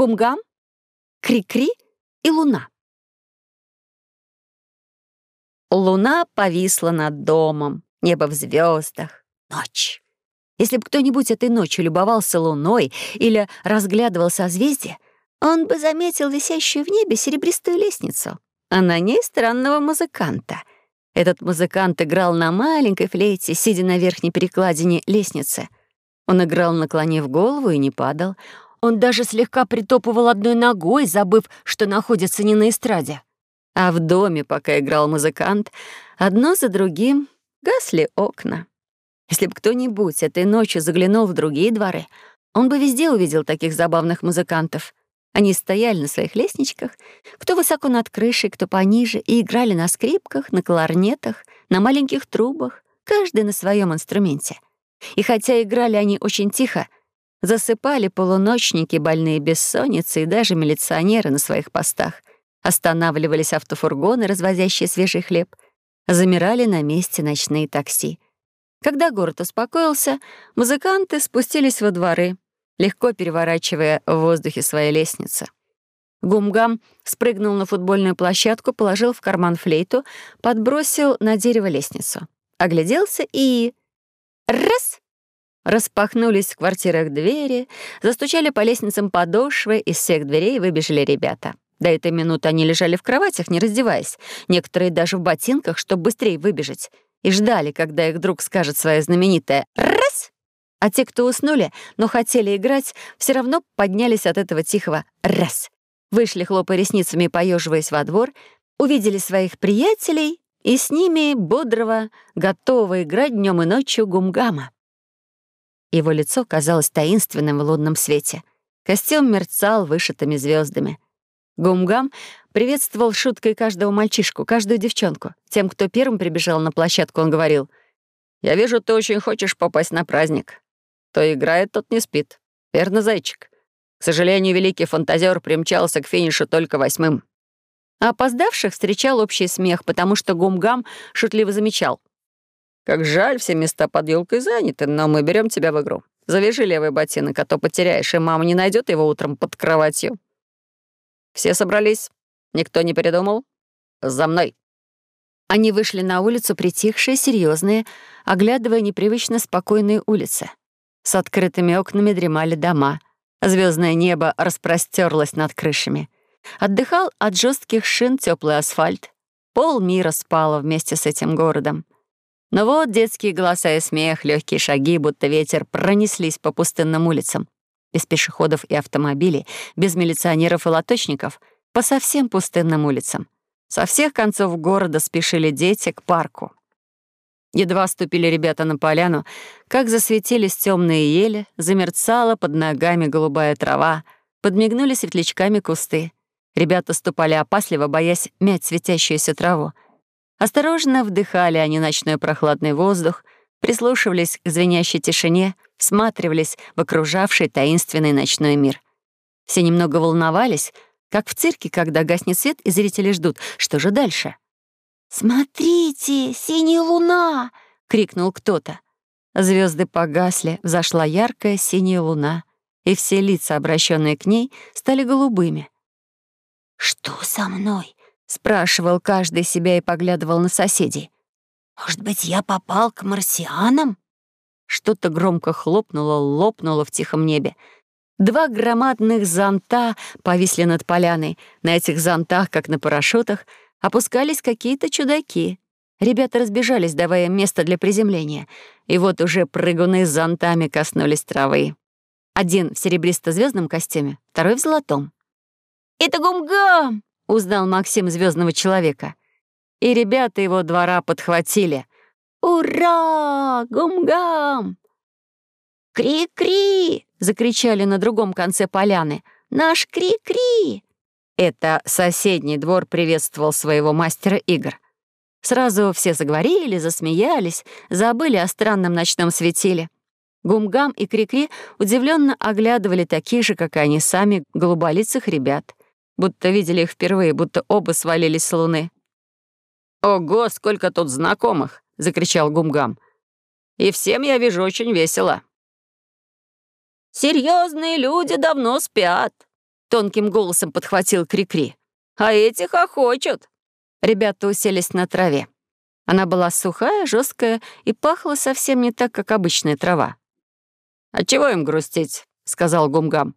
Гумгам, Кри-Кри и Луна. Луна повисла над домом, небо в звездах, ночь. Если бы кто-нибудь этой ночью любовался луной или разглядывал созвездия, он бы заметил висящую в небе серебристую лестницу, а на ней странного музыканта. Этот музыкант играл на маленькой флейте, сидя на верхней перекладине лестницы. Он играл, наклонив голову, и не падал. Он даже слегка притопывал одной ногой, забыв, что находится не на эстраде. А в доме, пока играл музыкант, одно за другим гасли окна. Если бы кто-нибудь этой ночью заглянул в другие дворы, он бы везде увидел таких забавных музыкантов. Они стояли на своих лестничках, кто высоко над крышей, кто пониже, и играли на скрипках, на кларнетах, на маленьких трубах, каждый на своем инструменте. И хотя играли они очень тихо, засыпали полуночники, больные бессонницей и даже милиционеры на своих постах — Останавливались автофургоны, развозящие свежий хлеб. Замирали на месте ночные такси. Когда город успокоился, музыканты спустились во дворы, легко переворачивая в воздухе свои лестницы. Гумгам спрыгнул на футбольную площадку, положил в карман флейту, подбросил на дерево лестницу. Огляделся и... Раз! Распахнулись в квартирах двери, застучали по лестницам подошвы, из всех дверей выбежали ребята. До этой минуты они лежали в кроватях, не раздеваясь, некоторые даже в ботинках, чтобы быстрее выбежать, и ждали, когда их друг скажет свое знаменитое «раз». А те, кто уснули, но хотели играть, все равно поднялись от этого тихого «раз». Вышли, хлопая ресницами и поеживаясь во двор, увидели своих приятелей и с ними бодрого, готового играть днем и ночью гумгама. Его лицо казалось таинственным в лунном свете. Костюм мерцал вышитыми звездами. Гумгам приветствовал шуткой каждого мальчишку, каждую девчонку. Тем, кто первым прибежал на площадку, он говорил, «Я вижу, ты очень хочешь попасть на праздник. Кто играет, тот не спит. Верно, зайчик? К сожалению, великий фантазер примчался к финишу только восьмым». А опоздавших встречал общий смех, потому что Гумгам шутливо замечал. «Как жаль, все места под елкой заняты, но мы берем тебя в игру. Завяжи левый ботинок, а то потеряешь, и мама не найдет его утром под кроватью». Все собрались? Никто не передумал? За мной!» Они вышли на улицу, притихшие, серьезные, оглядывая непривычно спокойные улицы. С открытыми окнами дремали дома. Звездное небо распростерлось над крышами. Отдыхал от жестких шин теплый асфальт. Пол мира спало вместе с этим городом. Но вот детские голоса и смех, легкие шаги, будто ветер, пронеслись по пустынным улицам без пешеходов и автомобилей, без милиционеров и лоточников, по совсем пустынным улицам. Со всех концов города спешили дети к парку. Едва ступили ребята на поляну, как засветились темные ели, замерцала под ногами голубая трава, подмигнули светлячками кусты. Ребята ступали опасливо, боясь мять светящуюся траву. Осторожно вдыхали они ночной прохладный воздух, прислушивались к звенящей тишине, всматривались в окружавший таинственный ночной мир. Все немного волновались, как в цирке, когда гаснет свет и зрители ждут, что же дальше. «Смотрите, синяя луна!» — крикнул кто-то. Звезды погасли, взошла яркая синяя луна, и все лица, обращенные к ней, стали голубыми. «Что со мной?» — спрашивал каждый себя и поглядывал на соседей. Может быть, я попал к марсианам? Что-то громко хлопнуло, лопнуло в тихом небе. Два громадных зонта повисли над поляной. На этих зонтах, как на парашютах, опускались какие-то чудаки. Ребята разбежались, давая место для приземления. И вот уже прыгуны с зонтами коснулись травы. Один в серебристо звездном костюме, второй в золотом. «Это Гумгам!» — узнал Максим звездного человека и ребята его двора подхватили. «Ура! Гум-гам!» «Кри-кри!» — закричали на другом конце поляны. «Наш кри-кри!» Это соседний двор приветствовал своего мастера игр. Сразу все заговорили, засмеялись, забыли о странном ночном светиле. Гумгам и Крикри удивленно оглядывали таких же, как и они сами, голуболицых ребят. Будто видели их впервые, будто оба свалились с луны. «Ого, сколько тут знакомых!» — закричал Гумгам. «И всем, я вижу, очень весело». «Серьезные люди давно спят», Тонким голосом подхватил Крикри. «А эти хохочут!» Ребята уселись на траве. Она была сухая, жесткая и пахла совсем не так, как обычная трава. «А чего им грустить?» — сказал Гумгам.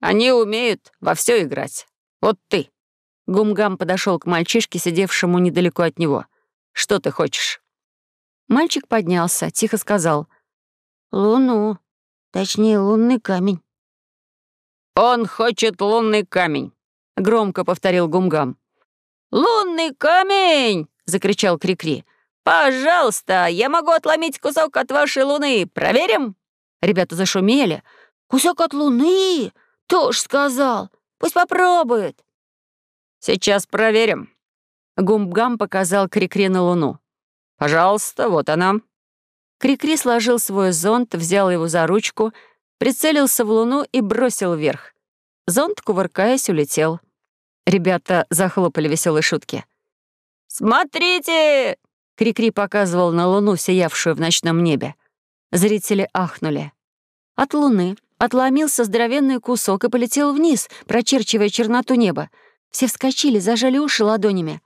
«Они умеют во все играть. Вот ты». Гумгам подошел к мальчишке, сидевшему недалеко от него. «Что ты хочешь?» Мальчик поднялся, тихо сказал. «Луну. Точнее, лунный камень». «Он хочет лунный камень», — громко повторил Гумгам. «Лунный камень!» — закричал Крикри. -кри. «Пожалуйста, я могу отломить кусок от вашей луны. Проверим?» Ребята зашумели. «Кусок от луны? Тоже сказал. Пусть попробует». «Сейчас проверим». Гумгам показал Крикри на луну. «Пожалуйста, вот она». Крикри сложил свой зонт, взял его за ручку, прицелился в луну и бросил вверх. Зонт, кувыркаясь, улетел. Ребята захлопали веселые шутки. «Смотрите!» — Крикри показывал на луну, сиявшую в ночном небе. Зрители ахнули. От луны отломился здоровенный кусок и полетел вниз, прочерчивая черноту неба. Все вскочили, зажали уши ладонями.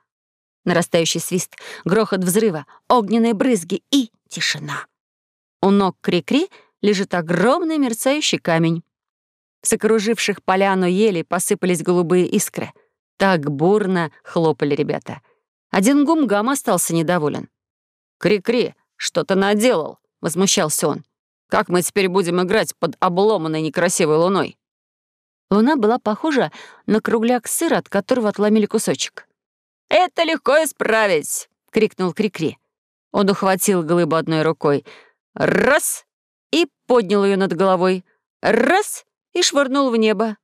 Нарастающий свист, грохот взрыва, огненные брызги и тишина. У ног Крикри лежит огромный мерцающий камень. С окруживших поляну ели посыпались голубые искры. Так бурно хлопали ребята. Один гумгам остался недоволен. «Кри-кри, что ты наделал?» — возмущался он. «Как мы теперь будем играть под обломанной некрасивой луной?» Луна была похожа на кругляк сыра, от которого отломили кусочек. «Это легко исправить!» — крикнул Крикри. Он ухватил глыбу одной рукой. «Раз!» и поднял ее над головой. «Раз!» и швырнул в небо.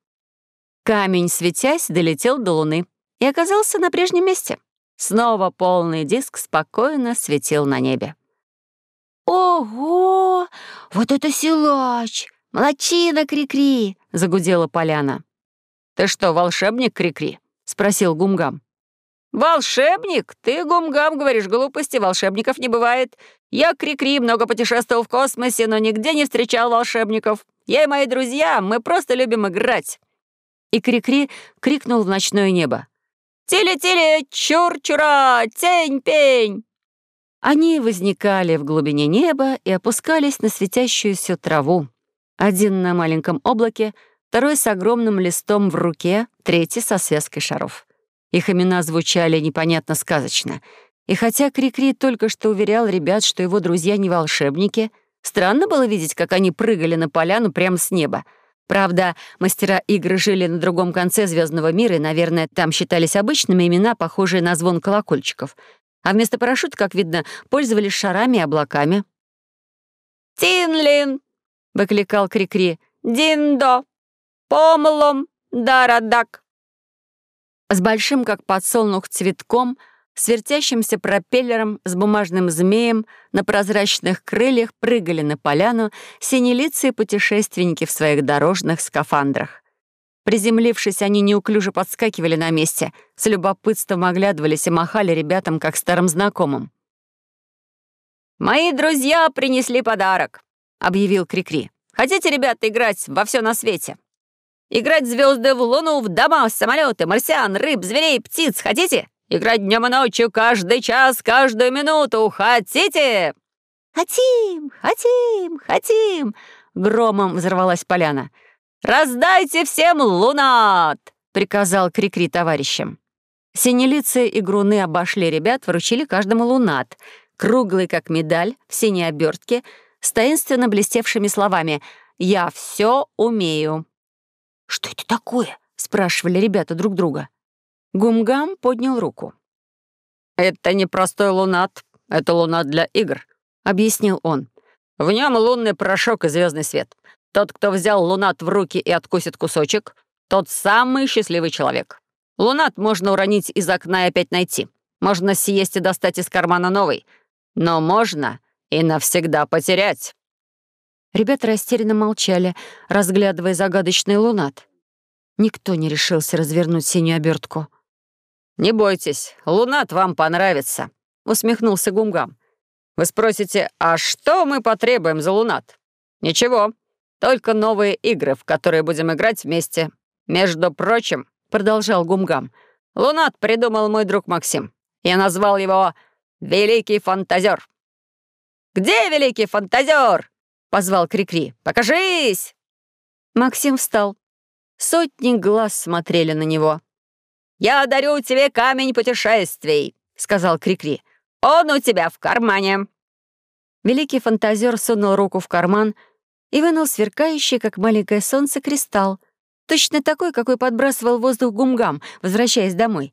Камень, светясь, долетел до Луны и оказался на прежнем месте. Снова полный диск спокойно светил на небе. «Ого! Вот это силач! Молодчина, Крикри!» — загудела Поляна. «Ты что, волшебник, Крикри?» — спросил Гумгам. «Волшебник? Ты, Гумгам, говоришь глупости, волшебников не бывает. Я, Крикри, много путешествовал в космосе, но нигде не встречал волшебников. Я и мои друзья, мы просто любим играть». И Крикри крикнул в ночное небо. «Тили-тили, чур-чура, тень-пень!» Они возникали в глубине неба и опускались на светящуюся траву. Один на маленьком облаке, второй с огромным листом в руке, третий со связкой шаров. Их имена звучали непонятно сказочно. И хотя Крикри только что уверял ребят, что его друзья не волшебники, странно было видеть, как они прыгали на поляну прямо с неба — Правда, мастера игры жили на другом конце звездного мира, и, наверное, там считались обычными имена, похожие на звон колокольчиков. А вместо парашюта, как видно, пользовались шарами и облаками. «Тинлин!» — выкликал Крикри. «Диндо! Помлом! Дарадак!» С большим, как подсолнух, цветком — с вертящимся пропеллером, с бумажным змеем, на прозрачных крыльях прыгали на поляну синелицые путешественники в своих дорожных скафандрах. Приземлившись, они неуклюже подскакивали на месте, с любопытством оглядывались и махали ребятам, как старым знакомым. «Мои друзья принесли подарок», — объявил Крикри. «Хотите, ребята, играть во все на свете? Играть звезды в луну, в дома, в самолеты, марсиан, рыб, зверей, птиц. Хотите? Играть днем и ночью, каждый час, каждую минуту. Хотите?» «Хотим, хотим, хотим!» — громом взорвалась поляна. «Раздайте всем лунат!» — приказал Крикри товарищам. Синелицы и груны обошли ребят, вручили каждому лунат, круглый, как медаль, в синей обертке, с таинственно блестевшими словами «Я все умею». «Что это такое?» — спрашивали ребята друг друга. Гумгам поднял руку. «Это не простой лунат, это лунат для игр», — объяснил он. «В нем лунный порошок и звездный свет. Тот, кто взял лунат в руки и откусит кусочек, тот самый счастливый человек. Лунат можно уронить из окна и опять найти. Можно съесть и достать из кармана новый. Но можно и навсегда потерять». Ребята растерянно молчали, разглядывая загадочный лунат. Никто не решился развернуть синюю обертку. «Не бойтесь, лунат вам понравится», — усмехнулся Гумгам. «Вы спросите, а что мы потребуем за лунат?» «Ничего, только новые игры, в которые будем играть вместе. между прочим, продолжал Гумгам, Лунат придумал мой друг Максим. Я назвал его «Великий фантазер». «Где великий фантазер?» — позвал Крикри. -кри. «Покажись!» Максим встал. Сотни глаз смотрели на него. «Я дарю тебе камень путешествий», — сказал Крикри. -кри. «Он у тебя в кармане». Великий фантазер сунул руку в карман и вынул сверкающий, как маленькое солнце, кристалл. Точно такой, какой подбрасывал воздух гумгам, возвращаясь домой.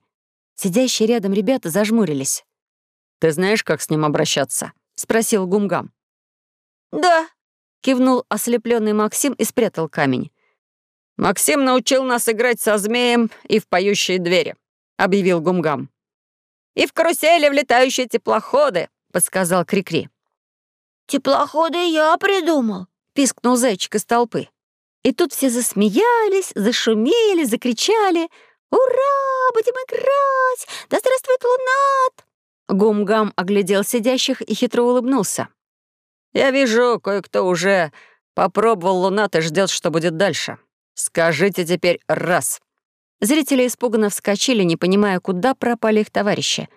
Сидящие рядом ребята зажмурились. «Ты знаешь, как с ним обращаться?» — спросил гумгам. «Да», — кивнул ослепленный Максим и спрятал камень. «Максим научил нас играть со змеем и в поющие двери», — объявил гумгам. «И в карусели в летающие теплоходы», — подсказал Крикри. -кри. «Теплоходы я придумал», — пискнул зайчик из толпы. И тут все засмеялись, зашумели, закричали. «Ура! Будем играть! Да здравствует Лунат!» Гум-гам оглядел сидящих и хитро улыбнулся. «Я вижу, кое-кто уже попробовал Лунат и ждет, что будет дальше. Скажите теперь раз». Зрители испуганно вскочили, не понимая, куда пропали их товарищи.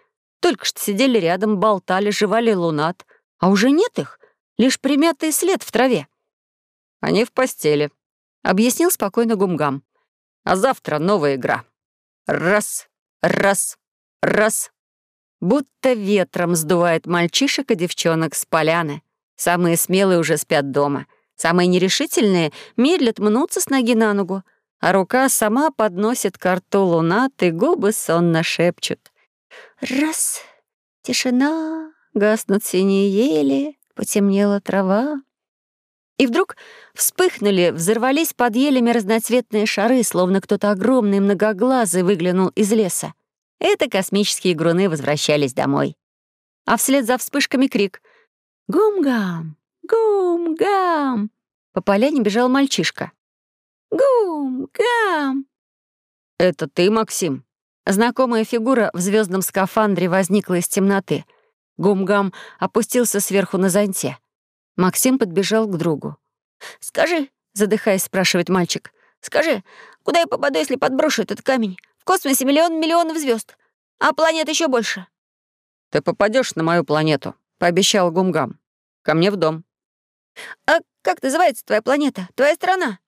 Только что сидели рядом, болтали, жевали Лунат. А уже нет их, лишь примятый след в траве. «Они в постели», — объяснил спокойно Гумгам. «А завтра новая игра. Раз, раз, раз». Будто ветром сдувает мальчишек и девчонок с поляны. Самые смелые уже спят дома. Самые нерешительные медлят мнутся с ноги на ногу, а рука сама подносит к рту лунат, и губы сонно шепчут. «Раз, тишина, гаснут синие ели, потемнела трава». И вдруг вспыхнули, взорвались под елями разноцветные шары, словно кто-то огромный многоглазый выглянул из леса. Это космические груны возвращались домой. А вслед за вспышками крик «Гум-гам! Гум-гам!» По поляне бежал мальчишка. «Гум-гам!» «Это ты, Максим?» Знакомая фигура в звездном скафандре возникла из темноты. Гум-гам опустился сверху на зонте. Максим подбежал к другу. «Скажи», — задыхаясь, спрашивает мальчик, «скажи, куда я попаду, если подброшу этот камень? В космосе миллион миллионов звезд, а планет еще больше». «Ты попадешь на мою планету», — пообещал Гумгам. «Ко мне в дом». «А как называется твоя планета, твоя страна?»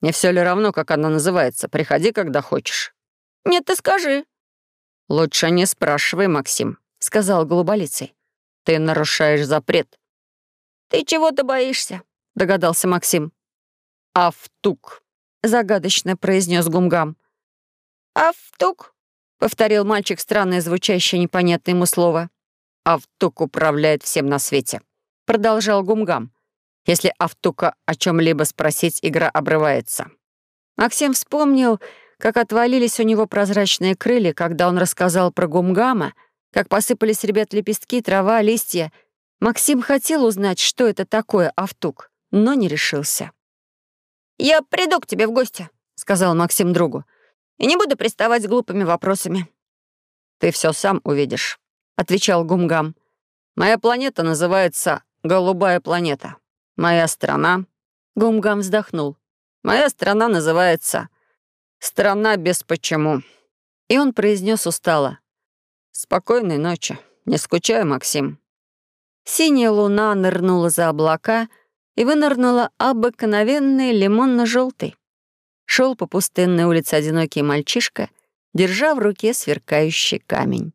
«Не все ли равно, как она называется? Приходи, когда хочешь». «Нет, ты скажи». «Лучше не спрашивай, Максим», — сказал голуболицей. «Ты нарушаешь запрет». «Ты чего-то боишься», — догадался Максим. «Автук», — загадочно произнес Гумгам. «Автук», — повторил мальчик странное звучащее непонятное ему слово. «Автук управляет всем на свете», — продолжал Гумгам. «Если Автука о чем либо спросить, игра обрывается». Максим вспомнил, как отвалились у него прозрачные крылья, когда он рассказал про Гумгама, как посыпались ребят лепестки, трава, листья — Максим хотел узнать, что это такое автук, но не решился. «Я приду к тебе в гости», — сказал Максим другу, «и не буду приставать с глупыми вопросами». «Ты все сам увидишь», — отвечал Гумгам. «Моя планета называется Голубая планета. Моя страна...» Гумгам вздохнул. «Моя страна называется Страна без почему». И он произнес устало. «Спокойной ночи. Не скучай, Максим». Синяя луна нырнула за облака и вынырнула обыкновенный лимонно-желтый. Шел по пустынной улице одинокий мальчишка, держа в руке сверкающий камень.